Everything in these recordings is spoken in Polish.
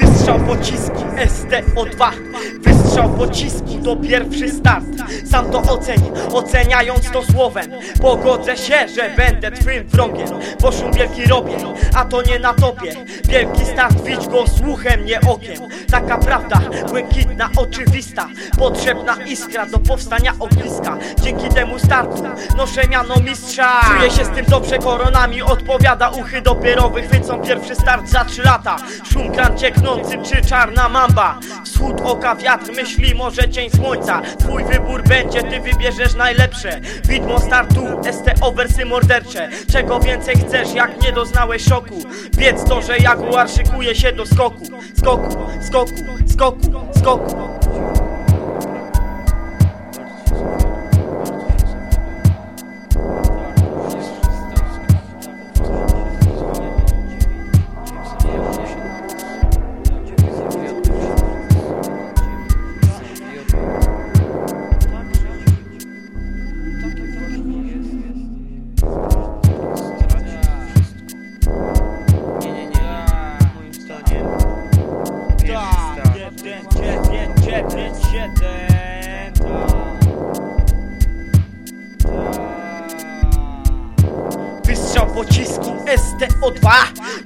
Wystrzał pociski STO2 Wystrzał Wystrzał pocisku to pierwszy start. Sam to oceń, oceniając to słowem. Pogodzę się, że będę twym wrogiem. Bo szum wielki robię, a to nie na topie. Wielki start, widź go słuchem, nie okiem. Taka prawda, błękitna, oczywista. Potrzebna iskra do powstania ogniska. Dzięki temu startu noszę miano mistrza. Czuję się z tym dobrze, koronami odpowiada. Uchy dopiero wychwycą pierwszy start za trzy lata. Szum kran cieknący czy czarna mamba Wschód oka, wiatr myśli, może cień słońca. Twój wybór będzie, ty wybierzesz najlepsze. Widmo startu, STO wersy mordercze. Czego więcej chcesz, jak nie doznałeś szoku? Wiedz to, że Jaguar szykuje się do skoku. Skoku, skoku, skoku, skoku Wystrzał pocisku STO2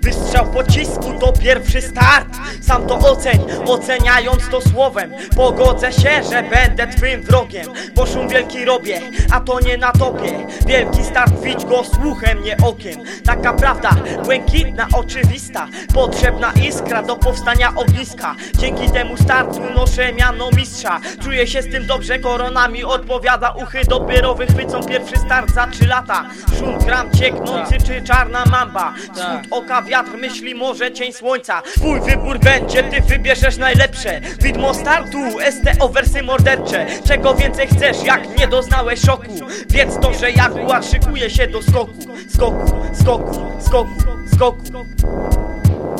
Wystrzał pocisku to pierwszy start. Sam to oceń, oceniając to słowem. Pogodzę się, że będę twym wrogiem Bo szum wielki robię, a to nie na topie Wielki start, widź go słuchem, nie okiem. Taka prawda, błękitna, oczywista. Potrzebna iskra do powstania ogniska. Dzięki temu startu noszę miano mistrza Czuję się z tym dobrze, koronami odpowiada. Uchy dopiero wychwycą pierwszy start za trzy lata. Szum gram cieknący czy czarna mamba. Wschód oka, wiatr myśli, może cień słońca. Twój wybór będzie, ty wybierzesz najlepsze. Widmo startu, STO wersy mordercze. Czego więcej chcesz, jak nie doznałeś szoku? Wiedz to, że Jaguar szykuje się do skoku. Skoku, skoku, skoku, skoku.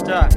Tak